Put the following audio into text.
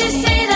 you say